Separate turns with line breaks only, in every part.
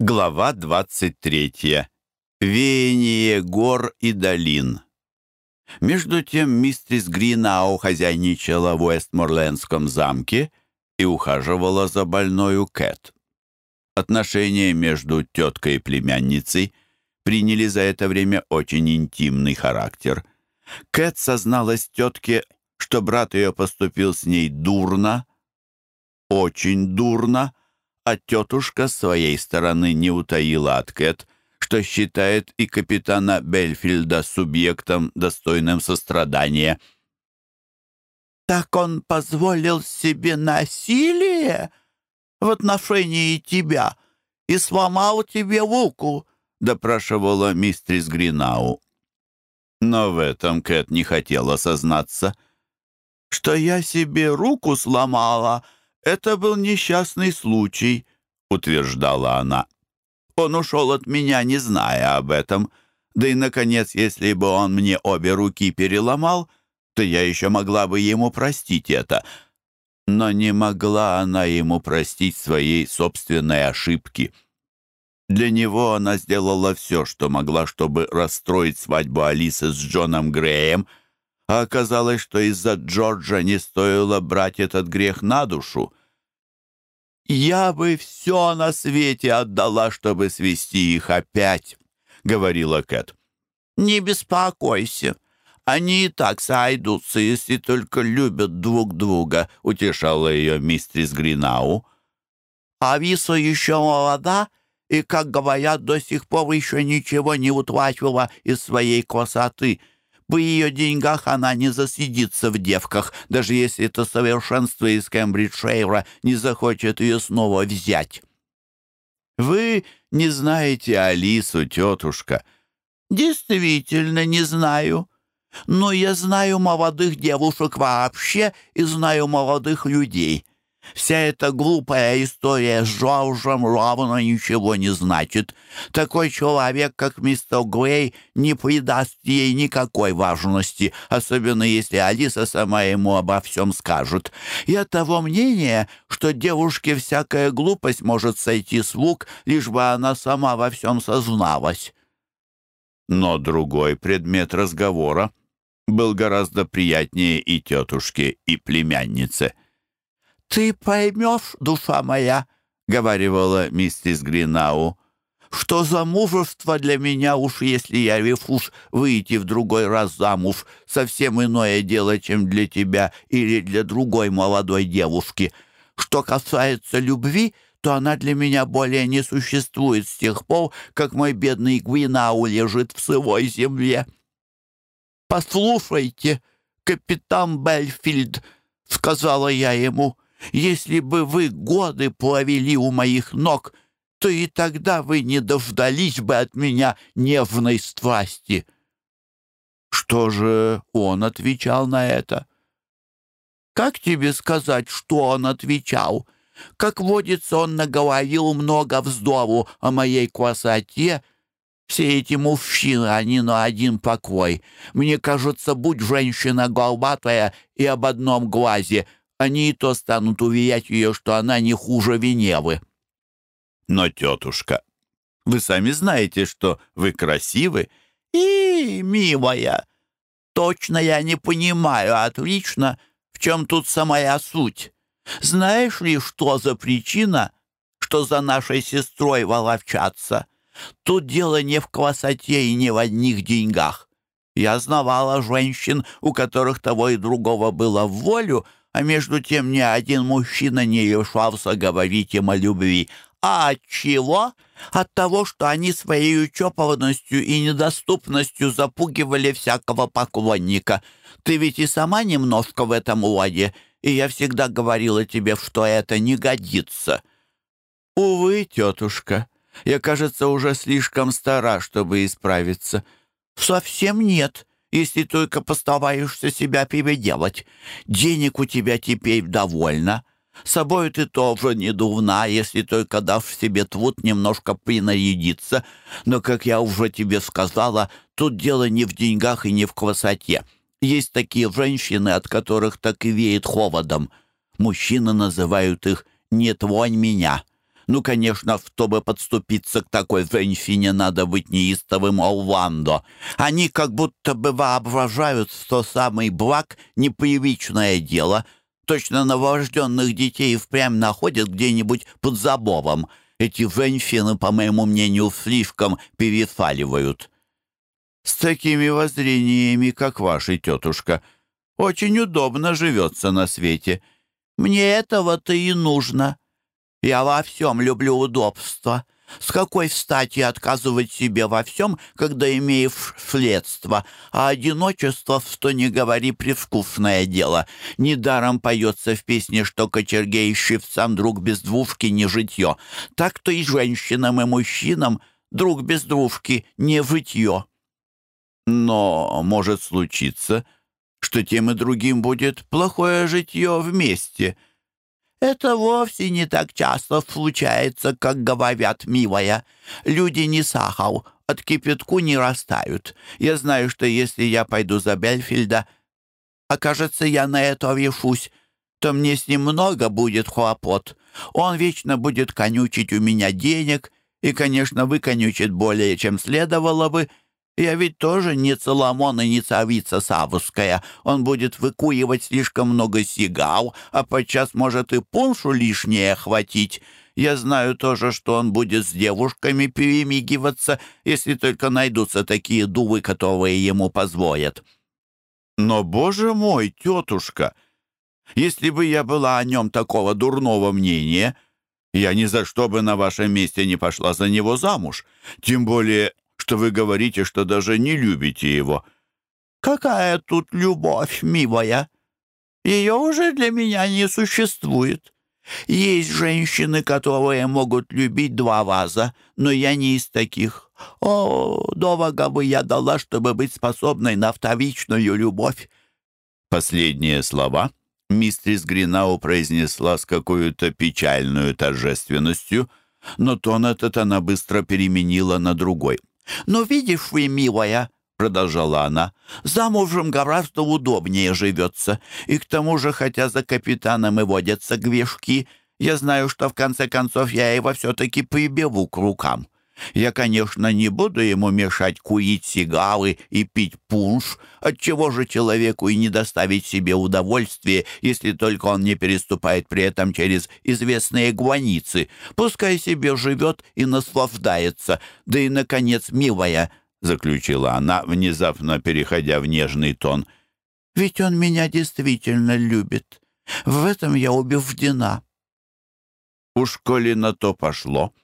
Глава 23. Веяние гор и долин. Между тем мистрис Гринау хозяйничала в Уэстморлендском замке и ухаживала за больною Кэт. Отношения между теткой и племянницей приняли за это время очень интимный характер. Кэт созналась тетке, что брат ее поступил с ней дурно, очень дурно, а тетушка с своей стороны не утаила от Кэт, что считает и капитана Бельфильда субъектом, достойным сострадания.
«Так он позволил себе насилие в отношении тебя и сломал тебе луку», допрашивала мистрис Гринау. Но в этом Кэт не хотела сознаться. «Что я себе руку сломала», «Это был несчастный случай», — утверждала она. «Он ушел от меня, не зная об этом. Да и, наконец, если бы он мне обе руки переломал, то я еще могла бы ему простить это». Но не могла она ему простить своей собственной ошибки. Для него она сделала все, что могла, чтобы расстроить свадьбу Алисы с Джоном Греем — а оказалось, что из-за Джорджа не стоило брать этот грех на душу. «Я бы все на свете отдала, чтобы свести их опять», — говорила Кэт. «Не беспокойся. Они и так сойдутся, если только любят друг друга», — утешала ее мистрис Гринау. «А Виса еще молода и, как говорят, до сих пор еще ничего не утвачивала из своей красоты», — по ее деньгах она не засидится в девках, даже если это совершенство из Кембриджшейра не захочет ее снова взять. «Вы не знаете Алису, тетушка?» «Действительно не знаю. Но я знаю молодых девушек вообще и знаю молодых людей. Вся эта глупая история с Джорджем ровно ничего не значит. Такой человек, как мистер Грей, не придаст ей никакой важности, особенно если Алиса сама ему обо всем скажет. Я того мнения, что девушке всякая глупость может сойти с лук, лишь «Ты поймешь, душа моя», — говорила миссис Гринау, «что за мужество для меня уж, если я рефуш, выйти в другой раз замуж, совсем иное дело, чем для тебя или для другой молодой девушки. Что касается любви, то она для меня более не существует с тех пор, как мой бедный Гвинау лежит в сывой земле. Послушайте, капитан Бельфильд, — сказала я ему, — если бы вы годы провели у моих ног, то и тогда вы не дождались бы от меня нежной страсти». Что же он отвечал на это? «Как тебе сказать, что он отвечал?» Как водится, он наговорил много вздору о моей красоте. Все эти мужчины, они и то станут уверять ее, что она не хуже Веневы. Но, тетушка, вы сами знаете, что вы красивы. И, милая, точно я не понимаю отлично, в чем тут самая суть. Знаешь ли, что за причина, что за нашей сестрой воловчаться? Тут дело не в красоте и не в одних деньгах. Я знавала женщин, у которых того и другого было в волю, а между тем ни один мужчина не решался говорить им о любви. А от чего? От того, что они своей учепованностью и недоступностью запугивали всякого поклонника. Ты ведь и сама немножко в этом уладе, и я всегда говорила тебе, что это не годится. Увы, тетушка, я, кажется, уже слишком стара, чтобы исправиться. Совсем нет если только постараешься себя переделать. Денег у тебя теперь довольно. Собой ты тоже не дурна, если только дашь себе труд немножко принарядиться. Но, как я уже тебе сказала, тут дело не в деньгах и не в красоте. Есть такие женщины, Ну, конечно, чтобы подступиться к такой женщине, надо быть неистовым Олвандо. Они как будто бы воображают, что самый благ — непривычное дело. Точно новорожденных детей впрямь находят где-нибудь под забором. Эти женщины, по моему мнению, слишком пересаливают.
С такими воззрениями, как ваша тетушка, очень удобно живется на свете.
Мне этого-то и нужно». Я во всем люблю удобство. С какой стати отказывать себе во всем, когда имеешь следство? А одиночество, что не говори, привкусное дело. Недаром поется в песне, что кочергей сам друг без двушки не житье. Так-то и женщинам, и мужчинам друг без двушки не житье.
Но может случиться, что тем и другим будет плохое житье вместе —
Это вовсе не так часто случается, как говорят, милая. Люди не сахал, от кипятку не растают. Я знаю, что если я пойду за Бельфельда, окажется, а я на это вешусь, то мне с ним много будет хлопот. Он вечно будет конючить у меня денег и, конечно, выконючит более, чем следовало бы, — я ведь тоже не и не царица Савуская. Он будет выкуривать слишком много сигал, а подчас может и пуншу лишнее хватить. Я знаю тоже, что он будет с девушками перемигиваться, если только найдутся такие дувы, которые ему позволят».
«Но, боже мой, тетушка, если бы я была о нем такого дурного мнения...» Я ни за что бы на вашем месте не пошла за него замуж. Тем более что вы говорите, что даже не любите его».
«Какая тут любовь, милая? Ее уже для меня не существует. Есть женщины, которые могут любить два ваза, но я не из таких. О, дорого бы я дала, чтобы быть способной на вторичную любовь».
Последние слова мистрис Гринау произнесла с какой-то печальной торжественностью, но тон этот она быстро переменила на другой —
но видишь вы, милая, — продолжала она, — замужем гораздо удобнее живется. И к тому же, хотя за капитаном и водятся гвешки, я знаю, что в конце концов я его все-таки приберу к рукам. Я, конечно, не буду ему мешать курить сигары и пить пунш, отчего же человеку и не доставить себе удовольствие, если только он не переступает при этом через известные границы. Пускай себе живет и наслаждается. Да и, наконец, милая, — заключила она, внезапно переходя в нежный тон, — ведь он меня действительно любит. В этом я убеждена.
Уж коли на то пошло, —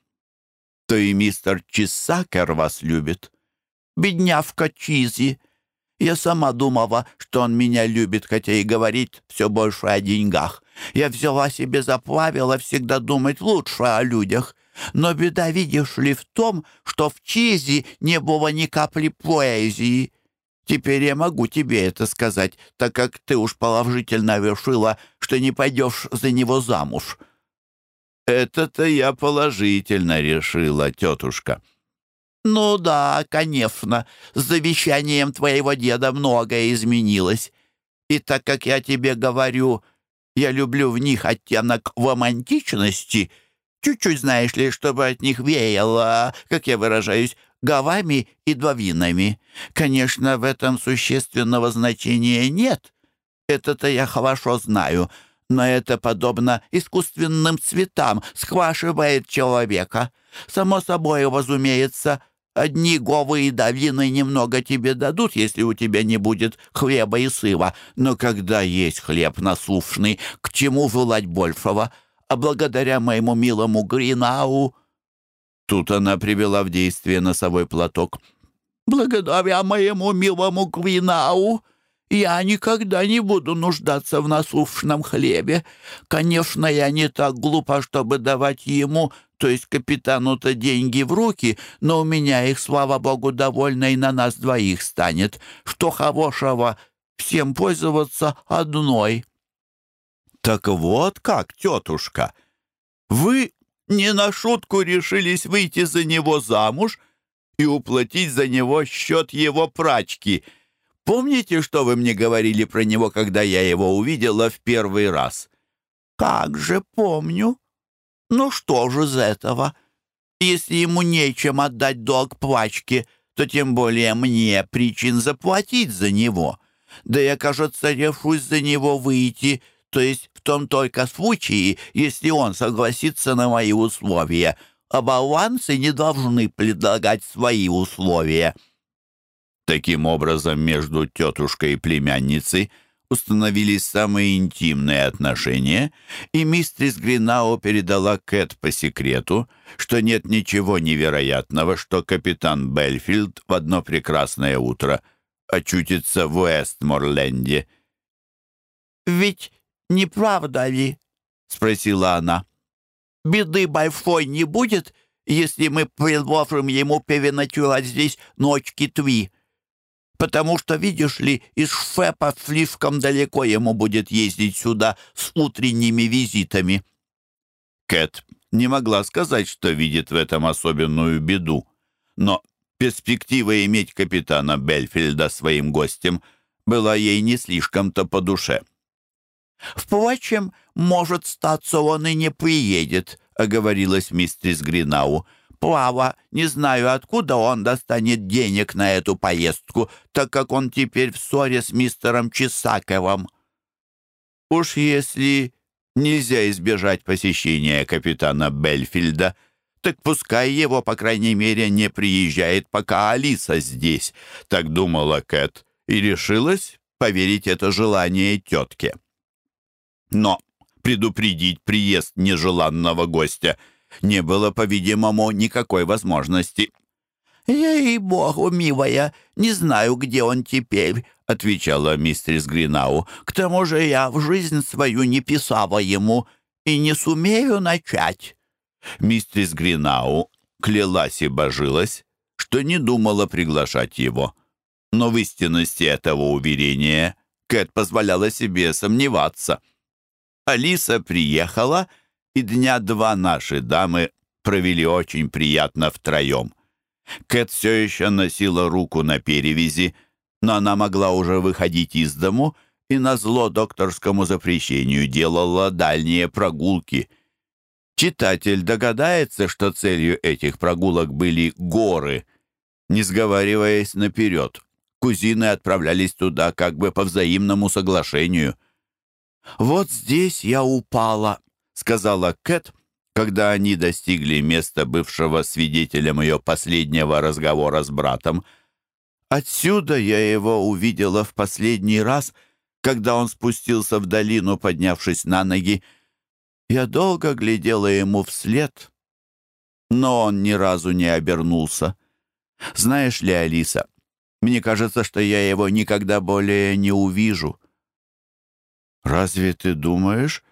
то и мистер Чиссакер вас любит.
Беднявка Чизи. Я сама думала, что он меня любит, хотя и говорит все больше о деньгах. Я взяла себе за правило всегда думать лучше о людях. Но беда, видишь ли, в том, что в Чизи не было ни капли
«Это-то я положительно решила, тетушка».
«Ну да, конечно, с завещанием твоего деда многое изменилось. И так как я тебе говорю, я люблю в них оттенок романтичности, чуть-чуть, знаешь ли, чтобы от них веяло, как я выражаюсь, говами и двовинами. Конечно, в этом существенного значения нет. Это-то я хорошо знаю». но это подобно искусственным цветам, схвашивает человека. Само собой, разумеется, одни говы и долины немного тебе дадут, если у тебя не будет хлеба и сыва, но когда есть хлеб насущный, к чему желать большего? А благодаря моему милому Гринау...»
Тут она привела в действие носовой платок.
«Благодаря моему милому Гринау...» Я никогда не буду нуждаться в насущном хлебе. Конечно, я не так глупа, чтобы давать ему, то есть капитану-то деньги в руки, но у меня их, слава богу,
Помните, что вы мне говорили про него, когда я его увидела в первый раз?»
«Как же помню. Ну что же из этого? Если ему нечем отдать долг плачке, то тем более мне причин заплатить за него. Да я, кажется, решусь за него выйти, то есть в том только случае, если он согласится на мои условия. А балансы не должны предлагать свои условия».
Таким образом, между тетушкой и племянницей установились самые интимные отношения, и мистрис Гринао передала Кэт по секрету, что нет ничего невероятного, что капитан Бельфилд в одно прекрасное утро очутится в Уэстморленде.
«Ведь не правда ли?» — спросила она. «Беды Бальфой не будет, если мы предложим ему переночевать здесь ночки китви?» потому что, видишь ли, из Швепа слишком далеко ему будет ездить сюда с утренними визитами».
Кэт не могла сказать, что видит в этом особенную беду, но перспектива иметь капитана Бельфельда своим гостем была ей не слишком-то по душе.
«Впрочем, может, статься он и не приедет», — оговорилась мистерис Гринау. Право, не знаю, откуда он достанет денег на эту поездку, так как он теперь в ссоре с мистером Чесаковым.
Уж если нельзя избежать посещения капитана Бельфильда, так пускай его, по крайней мере, не приезжает, пока Алиса здесь, так думала Кэт, и решилась поверить это желание тетке. Но предупредить приезд нежеланного гостя — Не было, по-видимому, никакой возможности.
«Ей-богу, милая, не знаю, где он теперь», — отвечала мистерс Гринау. «К тому же я в жизнь свою не писала ему и не сумею начать».
Мистерс Гринау клялась и божилась, что не думала приглашать его. Но в истинности этого уверения Кэт позволяла себе сомневаться. Алиса приехала — и дня два наши дамы провели очень приятно втроем. Кэт все еще носила руку на перевязи, но она могла уже выходить из дому и на зло докторскому запрещению делала дальние прогулки. Читатель догадается, что целью этих прогулок были горы. Не сговариваясь наперед, кузины отправлялись туда как бы по взаимному соглашению. «Вот здесь я упала», сказала Кэт, когда они достигли места бывшего свидетелем ее последнего разговора с братом. «Отсюда я его увидела в последний раз, когда он спустился в долину, поднявшись на ноги. Я долго глядела ему вслед, но он ни разу не обернулся. Знаешь ли, Алиса, мне кажется, что я его никогда более не увижу». «Разве ты думаешь,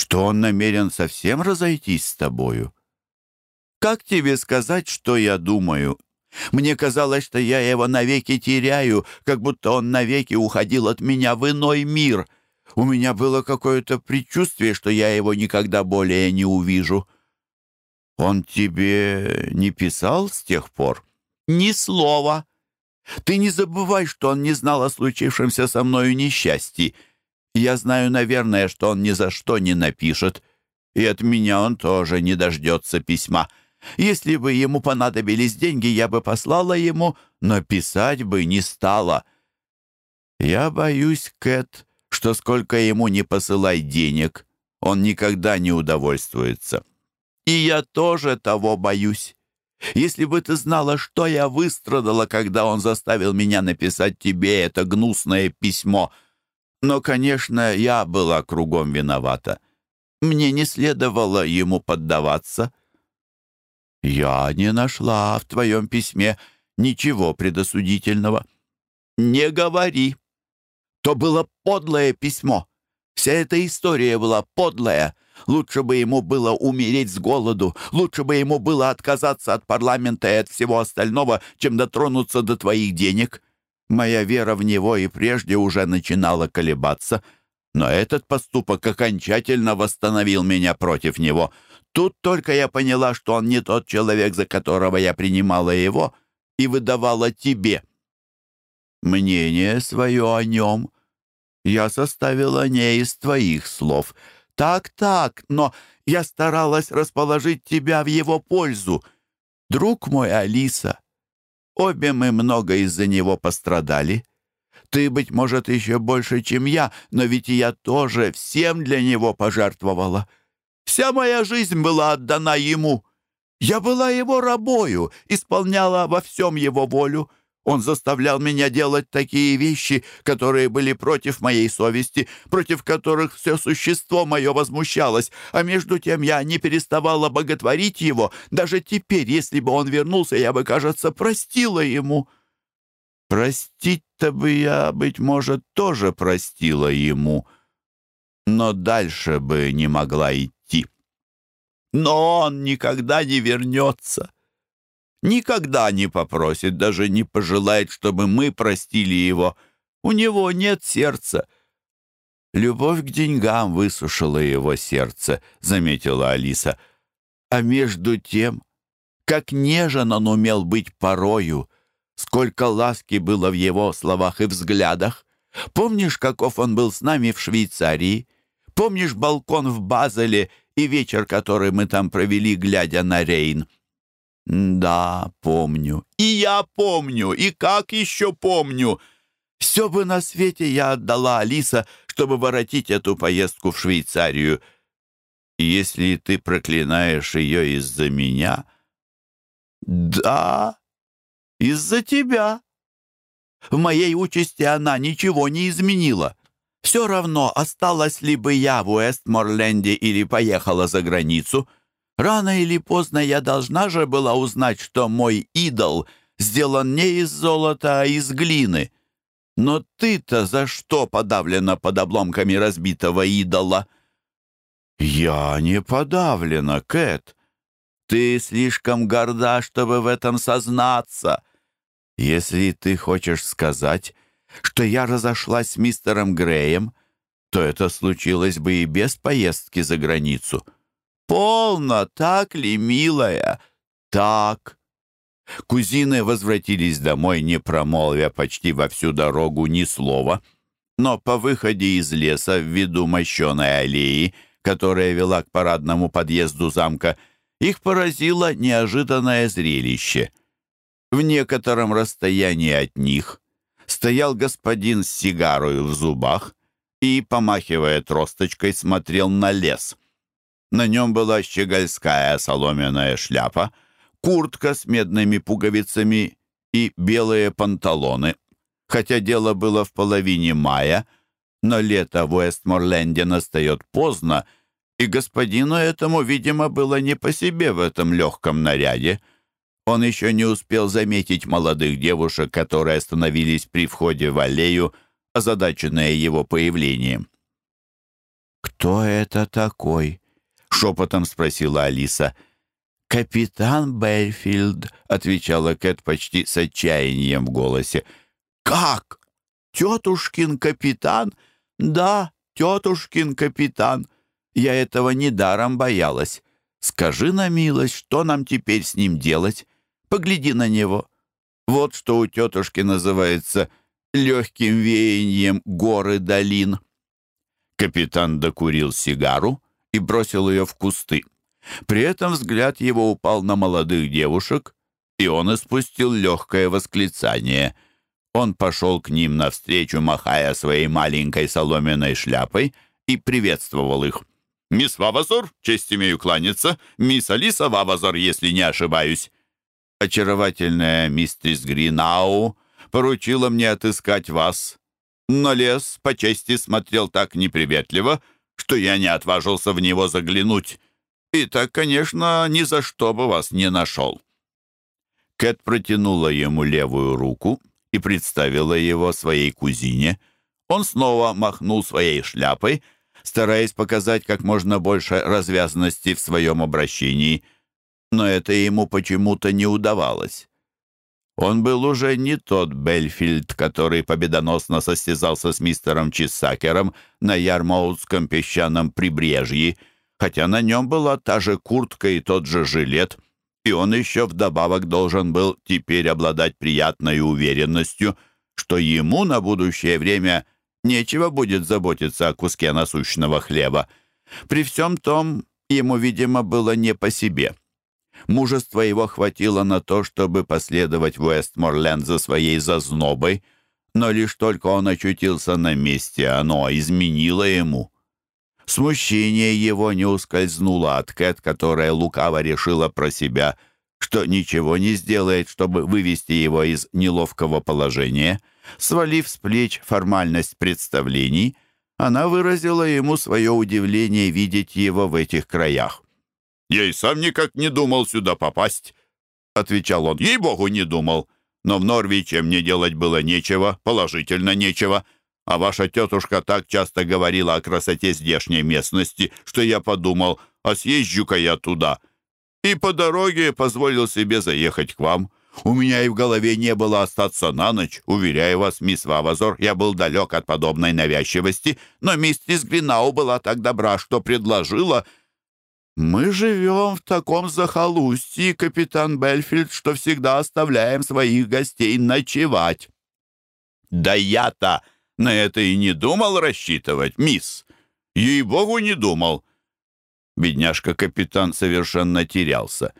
что он намерен совсем разойтись с тобою. Как тебе сказать, что я думаю? Мне казалось, что я его навеки теряю, как будто он навеки уходил от меня в иной мир. У меня было какое-то предчувствие, что я его никогда более не увижу. Он тебе не писал с тех пор? Ни слова. Ты не забывай, что он не знал о случившемся со мною несчастье. Я знаю, наверное, что он ни за что не напишет, и от меня он тоже не дождется письма. Если бы ему понадобились деньги, я бы послала ему, но писать бы не стала. Я боюсь, Кэт, что сколько ему не посылай денег, он никогда не удовольствуется. И я тоже того боюсь. Если бы ты знала, что я выстрадала, когда он заставил меня написать тебе это гнусное письмо — но, конечно, я была кругом виновата. Мне не следовало ему поддаваться. Я не нашла в твоем письме ничего предосудительного. Не говори. То было подлое письмо. Вся эта история была подлая. Лучше бы ему было умереть с голоду, лучше бы ему было отказаться от парламента и от всего остального, чем дотронуться до твоих денег. Моя вера в него и прежде уже начинала колебаться, но этот поступок окончательно восстановил меня против него. Тут только я поняла, что он не тот человек, за которого я принимала его и выдавала тебе. Мнение свое о нем я составила не из твоих слов.
Так-так, но я старалась расположить тебя в его пользу. Друг мой, Алиса, — Обе мы много из-за него пострадали. Ты, быть может, еще больше, чем я, но ведь я тоже всем для него пожертвовала. Вся моя жизнь была отдана ему. Я была его рабою, исполняла во всем его волю. Он заставлял меня делать такие вещи, которые были против моей совести, против которых все существо мое возмущалось, а между тем я не переставала боготворить его. Даже теперь, если бы он вернулся, я бы, кажется, простила ему». Простить-то бы я, быть может, тоже простила ему, но дальше бы не могла идти. Но он никогда не вернется. никогда не попросит, даже не пожелает, чтобы мы простили его. У него нет сердца». «Любовь к деньгам высушила его сердце», — заметила Алиса. «А между тем, как нежен он умел быть порою, сколько ласки было в его словах и взглядах. Помнишь, каков он был с нами в Швейцарии? Помнишь балкон в Базеле и вечер, который мы там провели, глядя на Рейн?» Да, помню. И я помню. И как еще помню. Все бы на свете я отдала Алиса, чтобы воротить эту поездку в Швейцарию. если ты проклинаешь ее из-за меня... Да, из-за тебя. В моей участи она ничего не изменила. Все равно, осталась ли бы я в Уэстморленде или поехала за границу — Рано или поздно я должна же была узнать, что мой идол сделан не из золота, а из глины. Но ты-то за что подавлена под обломками разбитого идола?» «Я не подавлена, Кэт. Ты слишком горда, чтобы в этом сознаться. Если ты хочешь сказать, что я разошлась с мистером Греем, то это случилось бы и без поездки за границу. «Полно, так ли, милая?» «Так». Кузины возвратились домой, не промолвя почти во всю дорогу ни слова. Но по выходе из леса, в виду мощеной аллеи, которая вела к парадному подъезду замка, их поразило неожиданное зрелище. В некотором расстоянии от них стоял господин с сигарой в зубах и, помахивая тросточкой, смотрел на лес. На нем была щегольская соломенная шляпа, куртка с медными пуговицами и белые панталоны. Хотя дело было в половине мая, но лето в Уэстморленде настает поздно, и господину этому, видимо, было не по себе в этом легком наряде. Он еще не успел заметить молодых девушек, которые остановились при входе в аллею, озадаченные его появлением. «Кто это такой?» шепотом спросила Алиса. «Капитан Бэрфилд», — отвечала Кэт почти с отчаянием в голосе. «Как? Тетушкин капитан? Да, тетушкин капитан. Я этого недаром боялась. Скажи на милость, что нам теперь с ним делать? Погляди на него. Вот что у тетушки называется легким веянием горы долин». Капитан докурил сигару, — и бросил ее в кусты. При этом взгляд его упал на молодых девушек, и он испустил легкое восклицание. Он пошел к ним навстречу, махая своей маленькой соломенной шляпой, и приветствовал их. «Мисс Вавазор, честь имею кланяться. Мисс Алиса Вавазор, если не ошибаюсь». «Очаровательная мистерис Гринау поручила мне отыскать вас. Но лес по чести смотрел так неприветливо, — что я не отважился в него заглянуть. И так, конечно, ни за что бы вас не нашел». Кэт протянула ему левую руку и представила его своей кузине. Он снова махнул своей шляпой, стараясь показать как можно больше развязности в своем обращении, но это ему почему-то не удавалось. Он был уже не тот Бельфильд, который победоносно состязался с мистером Чисакером на Ярмоутском песчаном прибрежье, хотя на нем была та же куртка и тот же жилет, и он еще вдобавок должен был теперь обладать приятной уверенностью, что ему на будущее время нечего будет заботиться о куске насущного хлеба.
При всем том, ему, видимо, было не по себе. Мужество его хватило на то, чтобы последовать в Уэстморленд за своей зазнобой, но лишь только он очутился на месте, оно изменило ему. Смущение его не ускользнуло от Кэт, которая лукаво решила про себя, что ничего не сделает, чтобы вывести его из неловкого положения. Свалив с плеч формальность представлений, она выразила ему свое удивление видеть его в этих краях.
«Я и сам никак не думал сюда попасть», — отвечал он. «Ей-богу, не думал. Но в Норвиче мне делать было нечего, положительно нечего. А ваша тетушка так часто говорила о красоте здешней местности, что я подумал, а съезжу-ка я туда. И по дороге позволил себе заехать к вам. У меня и в голове не было остаться на ночь. Уверяю вас, мисс Вавазор, я был далек от подобной навязчивости, но миссис Гринау была так добра, что предложила «Мы живем в таком захолустье, капитан Бельфильд, что всегда оставляем своих гостей ночевать».
«Да я-то на это и не думал рассчитывать, мисс. Ей-богу, не думал». Бедняжка-капитан совершенно терялся.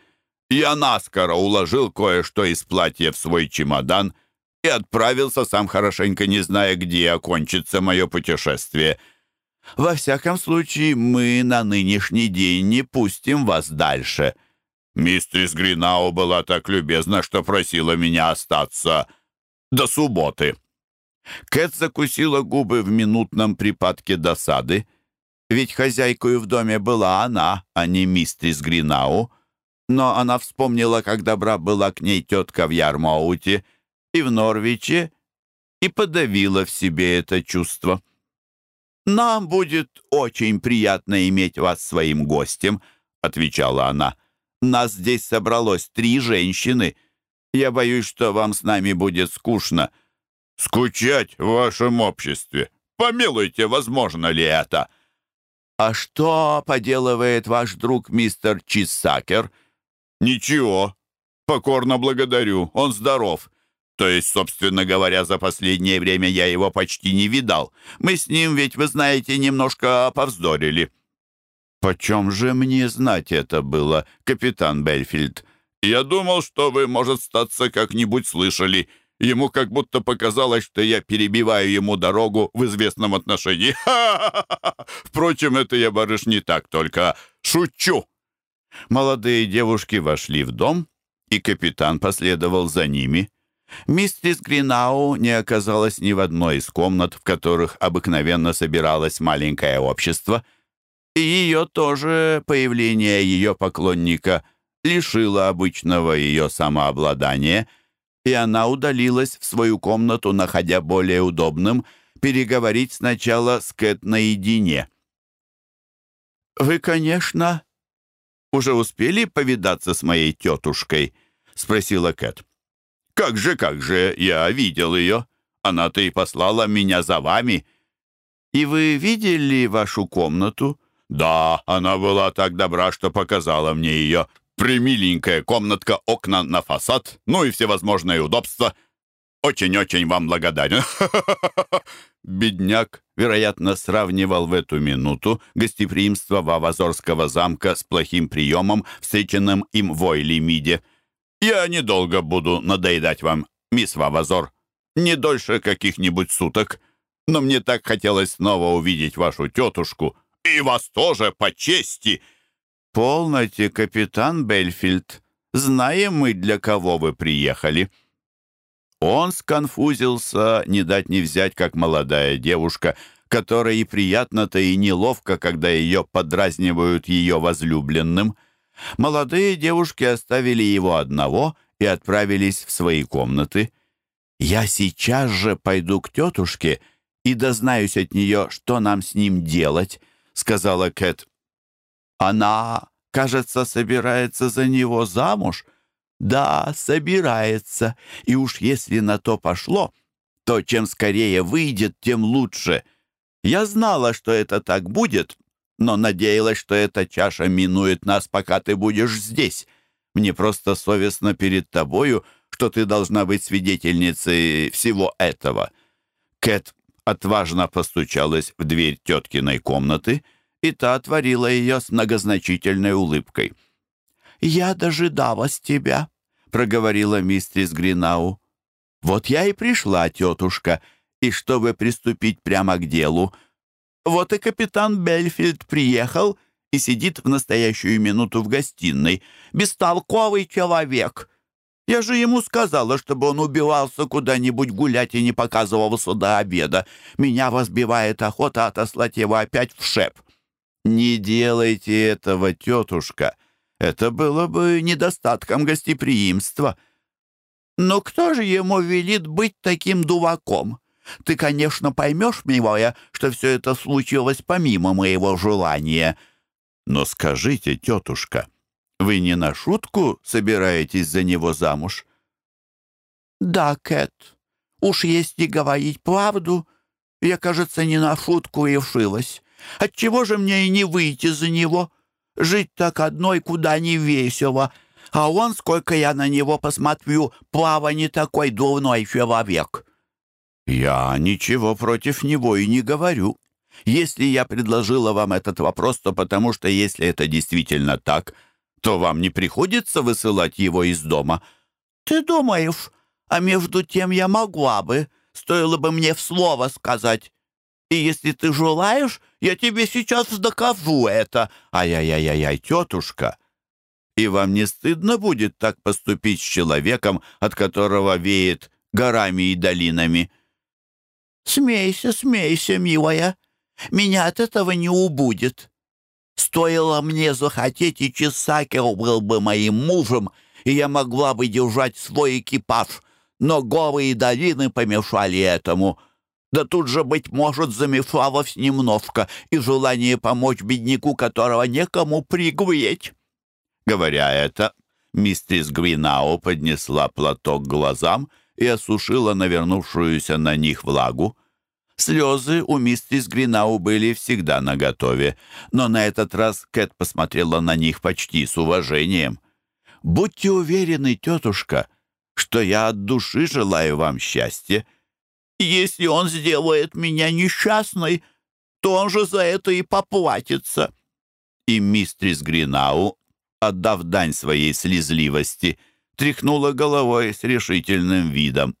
Я наскоро уложил кое-что из платья в свой чемодан и отправился, сам хорошенько Во всяком случае, мы на нынешний день не пустим вас дальше».
«Мистерс Гринау была так любезна, что просила меня остаться до субботы».
Кэт закусила губы в минутном припадке досады, ведь хозяйкой в доме была она, а не мистерс Гринау. Но она вспомнила, как добра была к ней тетка в Ярмауте и в Норвиче, и подавила в себе это чувство. «Нам будет очень приятно иметь вас своим гостем», — отвечала она. «Нас здесь собралось три женщины. Я боюсь, что вам с нами будет скучно».
«Скучать в вашем обществе? Помилуйте, возможно ли это?»
«А что поделывает
«То есть, собственно говоря, за последнее время я его почти не видал. Мы с ним ведь, вы знаете, немножко повздорили».
«Почем же мне знать это было, капитан Бельфильд?»
«Я думал, что вы, может, статься как-нибудь слышали. Ему как будто показалось, что я перебиваю ему дорогу в известном отношении. Впрочем, это я, барыш, не так только шучу!»
Молодые девушки вошли в дом, и капитан последовал за ними. Мистерис Гринау не оказалась ни в одной из комнат, в которых обыкновенно собиралось маленькое общество, и ее тоже появление ее поклонника лишило обычного ее самообладания, и она удалилась в свою комнату, находя более удобным переговорить сначала с Кэт наедине. «Вы, конечно,
«Как же, как же, я видел ее. Она-то и послала меня за вами».
«И вы видели вашу комнату?»
«Да, она была так добра, что показала мне ее. Примиленькая комнатка, окна на фасад, ну и всевозможные удобства. Очень-очень вам благодарен».
Бедняк, вероятно, сравнивал в эту минуту гостеприимство Вавазорского замка с плохим приемом, встреченным им в Ойлемиде.
Я недолго буду надоедать вам, мисс Вавазор. Не дольше каких-нибудь суток. Но мне так хотелось снова увидеть вашу тетушку. И вас тоже, по чести!»
«Полноте, капитан Бельфильд. Знаем мы, для кого вы приехали». Он сконфузился, не дать не взять, как молодая девушка, которой и приятно-то, и неловко, когда ее подразнивают ее возлюбленным — Молодые девушки оставили его одного и отправились в свои комнаты. «Я сейчас же пойду к тетушке и дознаюсь от нее, что нам с ним делать», — сказала Кэт. «Она, кажется, собирается за него замуж». «Да, собирается, и уж если на то пошло, то чем скорее выйдет, тем лучше. Я знала, что это так будет, но надеялась, что эта чаша минует нас, пока ты будешь здесь. Мне просто совестно перед тобою, что ты должна быть свидетельницей всего этого». Кэт отважно постучалась в дверь теткиной комнаты, и та отворила ее с многозначительной улыбкой.
«Я дожидалась тебя», — проговорила мистрис Гринау. «Вот я и пришла, тетушка, и чтобы приступить прямо к делу, — вот и капитан Бельфильд приехал и сидит в настоящую минуту в гостиной. Бестолковый человек. Я же ему сказала, чтобы он убивался куда-нибудь гулять и не показывался до обеда. Меня возбивает охота отослать его опять в шеп.
Не делайте этого, тетушка. Это было бы недостатком гостеприимства.
Но кто же ему велит быть таким дуваком? Ты, конечно, поймешь, милая, что все это случилось помимо моего желания».
«Но скажите, тетушка, вы не на шутку собираетесь за него замуж?»
«Да, Кэт, уж если говорить правду, я, кажется, не на шутку и вшилась. Отчего же мне и не выйти за него? Жить так одной куда не весело. А он, сколько я на него посмотрю, плава не такой дурной человек».
«Я ничего против него и не говорю. Если я предложила вам этот вопрос, то потому что если это действительно так, то вам не приходится высылать его из дома».
«Ты думаешь, а между тем я могла бы, стоило бы мне в слово сказать. И если ты желаешь, я тебе сейчас докажу это.
Ай-яй-яй-яй, тетушка. И вам не стыдно будет так поступить с человеком, от которого веет горами и осушила навернувшуюся на них влагу. Слезы у миссис Гринау были всегда наготове, но на этот раз Кэт посмотрела на них почти с уважением. «Будьте уверены, тетушка, что я от души желаю вам счастья.
Если он сделает меня несчастной, то он же за это и поплатится».
И миссис Гринау, отдав дань своей слезливости, — тряхнула головой с решительным видом.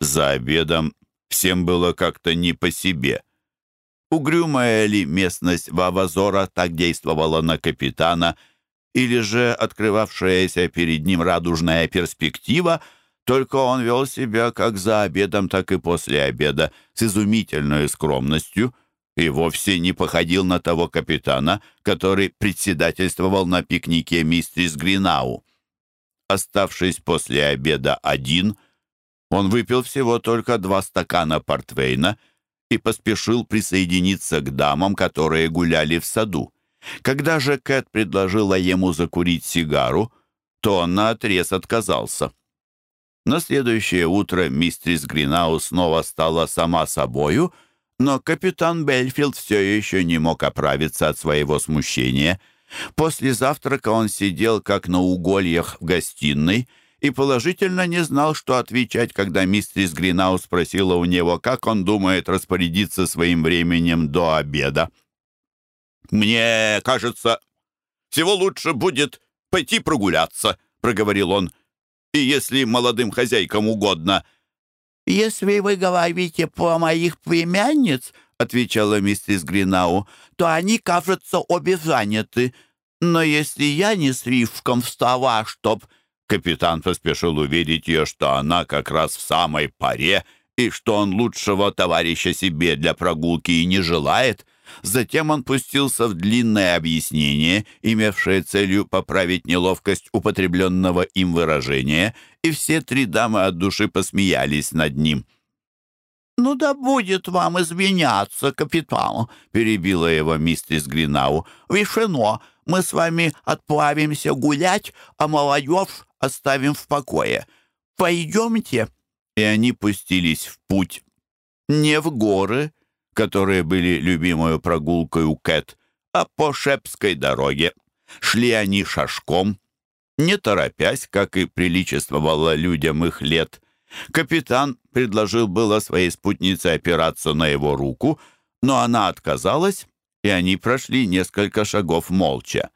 За обедом всем было как-то не по себе. Угрюмая ли местность Вавазора так действовала на капитана, или же открывавшаяся перед ним радужная перспектива, только он вел себя как за обедом, так и после обеда с изумительной скромностью и вовсе не походил на того капитана, который председательствовал на пикнике мистерс Гринау. Оставшись после обеда один, он выпил всего только два стакана портвейна и поспешил присоединиться к дамам, которые гуляли в саду. Когда же Кэт предложила ему закурить сигару, то он наотрез отказался. На следующее утро мистерис Гринау снова стала сама собою, но капитан Бельфилд все еще не мог оправиться от своего смущения — После завтрака он сидел, как на угольях в гостиной, и положительно не знал, что отвечать, когда мистерис Гринау спросила у него, как он думает распорядиться своим временем до обеда.
«Мне кажется, всего лучше будет пойти прогуляться», — проговорил он. «И если молодым хозяйкам угодно...»
«Если вы говорите по моих племянниц, отвечала миссис Гринау, то они, кажется, обе заняты. Но если я не с Ривком встала, чтоб...»
Капитан поспешил уверить ее, что она как раз в самой паре и что он лучшего товарища себе для прогулки и не желает. Затем он пустился в длинное объяснение, имевшее целью поправить неловкость употребленного им выражения, и все три дамы от души посмеялись над ним.
«Ну да будет вам извиняться, капитан», — перебила его миссис Гринау. «Решено. Мы с вами отплавимся гулять, а молодежь оставим в покое. Пойдемте».
И они пустились в путь. Не в горы, которые были любимой прогулкой у Кэт, а по Шепской дороге. Шли они шашком, не торопясь, как и приличествовало людям их лет — Капитан предложил было своей спутнице опираться на его руку, но она отказалась, и они прошли несколько шагов молча.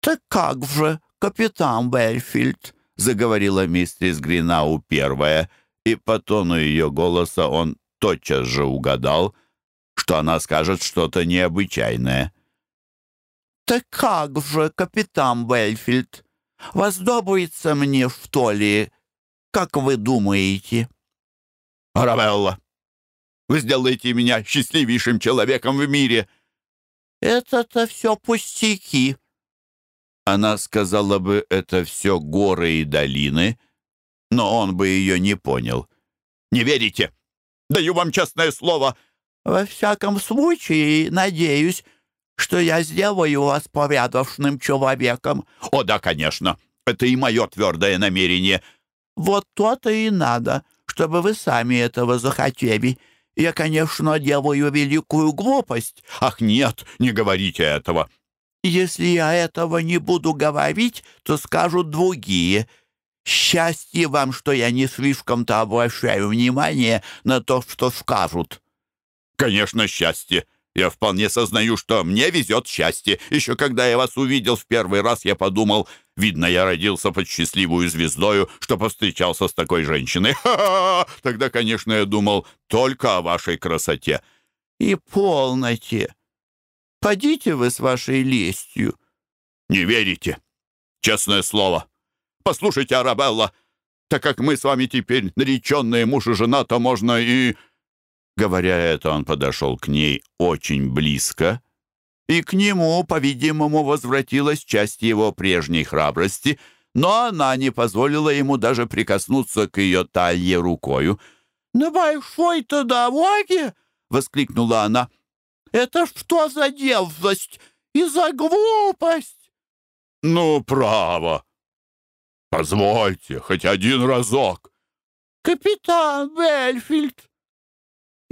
«Так как же, капитан Бельфильд?» — заговорила мистерис Гринау первая, и по тону ее голоса он тотчас же угадал, что она скажет что-то необычайное. «Так как же, капитан Бельфильд, воздобуется мне, что ли, как вы думаете?»
«Арабелла, вы сделаете меня счастливейшим человеком в мире!»
«Это-то все пустяки!»
Она сказала бы «это все горы и долины», но он бы ее не понял.
«Не верите? Даю вам честное слово!»
«Во всяком случае, надеюсь, что я сделаю вас порядочным человеком».
«О да, конечно! Это и мое твердое намерение!»
Вот то-то и надо, чтобы вы сами этого захотели. Я, конечно, делаю великую глупость».
«Ах, нет, не говорите этого!»
«Если я этого не буду говорить, то скажут другие». «Счастье вам, что я не слишком-то обращаю внимание на то, что скажут».
«Конечно, счастье. Я вполне сознаю, что мне везет счастье. Еще когда я вас увидел в первый раз, я подумал, видно, я родился под счастливую звездою, что повстречался с такой женщиной. Ха-ха! Тогда, конечно, я думал только о вашей красоте.
И полноте. Подите вы с вашей лестью.
Не верите? Честное слово. Послушайте, Арабелла, так как мы с вами теперь нареченные муж и жена, то можно и...
Говоря это, он подошел к ней очень близко, и к нему, по-видимому, возвратилась часть его прежней храбрости, но она не позволила ему даже прикоснуться к ее талье рукою.
«На большой-то дороге!» —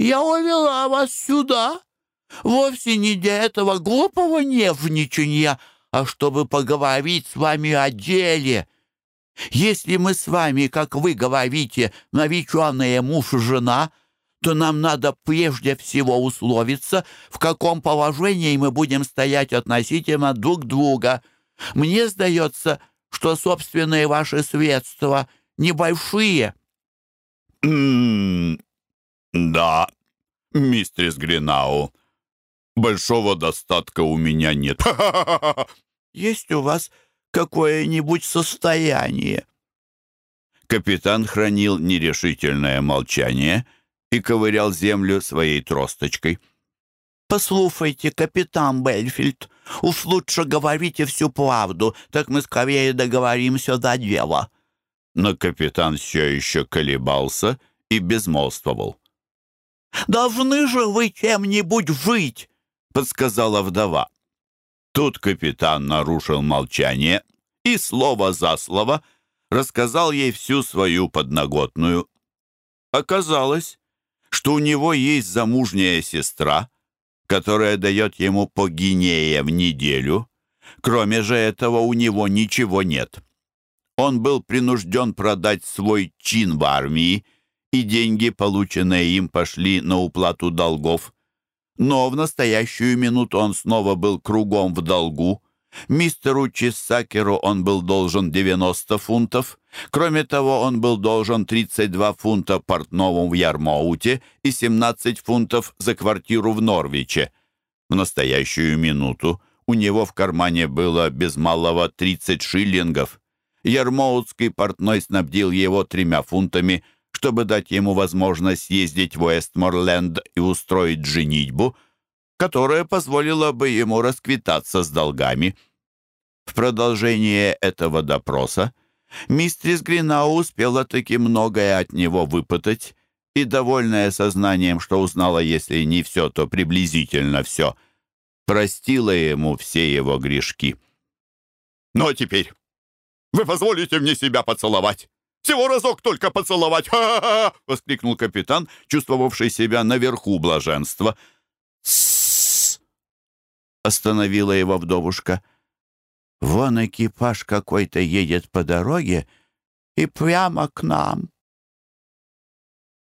воскликнула она. «Это что за дерзость и за глупость?»
«Ну, право! Позвольте, хоть один разок!»
«Капитан Бельфильд, я увела вас сюда вовсе не для этого глупого нежничания, а чтобы поговорить с
«Да, мистерис Гринау, большого достатка у меня нет».
«Есть у вас какое-нибудь состояние?»
Капитан хранил нерешительное молчание и ковырял землю своей тросточкой.
«Послушайте, капитан Бельфильд, уж лучше говорите всю правду, так мы скорее договоримся до дела».
Но капитан все еще колебался и безмолвствовал.
«Должны же вы чем-нибудь жить!» — подсказала вдова.
Тут капитан нарушил молчание и слово за слово рассказал ей всю свою подноготную. Оказалось, что у него есть замужняя сестра, которая дает ему по гинее в неделю. Кроме же этого у него ничего нет. Он был принужден продать свой чин в армии, и деньги, полученные им, пошли на уплату долгов. Но в настоящую минуту он снова был кругом в долгу. Мистеру Чиссакеру он был должен 90 фунтов. Кроме того, он был должен 32 фунта портновому в Ярмоуте и 17 фунтов за квартиру в Норвиче. В настоящую минуту у него в кармане было без малого 30 шиллингов. Ярмоутский портной снабдил его тремя фунтами – чтобы дать ему возможность ездить в Уэстморленд и устроить женитьбу, которая позволила бы ему расквитаться с долгами. В продолжение этого допроса мистерс Гринау успела таки многое от него выпытать, и, довольная сознанием, что узнала, если не все, то приблизительно все, простила ему все его грешки.
«Ну, а теперь вы позволите мне себя поцеловать?» Всего разок только поцеловать! Ха-ха-ха!» — воскликнул капитан, чувствовавший себя наверху блаженства.
«Тссс!» — остановила его вдовушка. «Вон экипаж какой-то едет по дороге и прямо к нам».